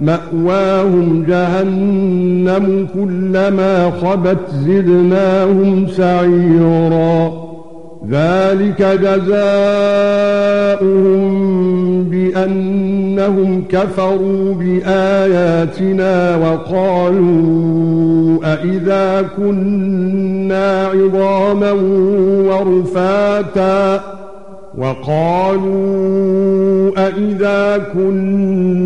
مأواهم جهنم كلما خبت زدناهم سعيرا. ذلك جزاؤهم بأنهم كفروا بآياتنا وقالوا أإذا كنا عظاما ورفاتا. وقالوا أَإِذَا كُنَّا